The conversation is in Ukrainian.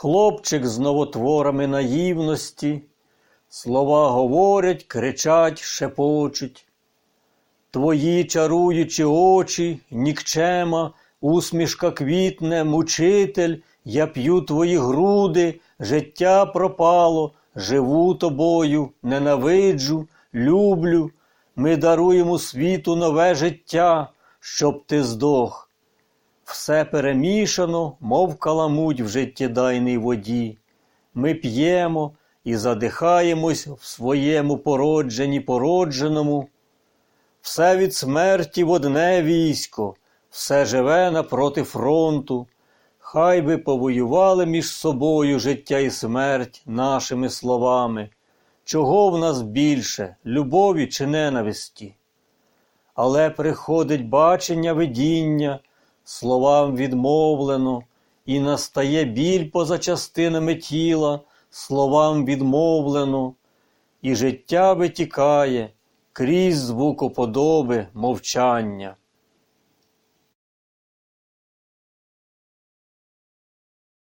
Хлопчик з новотворами наївності, слова говорять, кричать, шепочуть. Твої чаруючі очі, нікчема, усмішка квітне, мучитель, я п'ю твої груди, життя пропало, живу тобою, ненавиджу, люблю. Ми даруємо світу нове життя, щоб ти здох. Все перемішано, мов каламуть в життєдайній воді. Ми п'ємо і задихаємось в своєму породженні породженому. Все від смерті в одне військо, все живе напроти фронту. Хай би повоювали між собою життя і смерть нашими словами. Чого в нас більше, любові чи ненависті? Але приходить бачення видіння, словам відмовлено, і настає біль поза частинами тіла, словам відмовлено, і життя витікає крізь звукоподоби мовчання.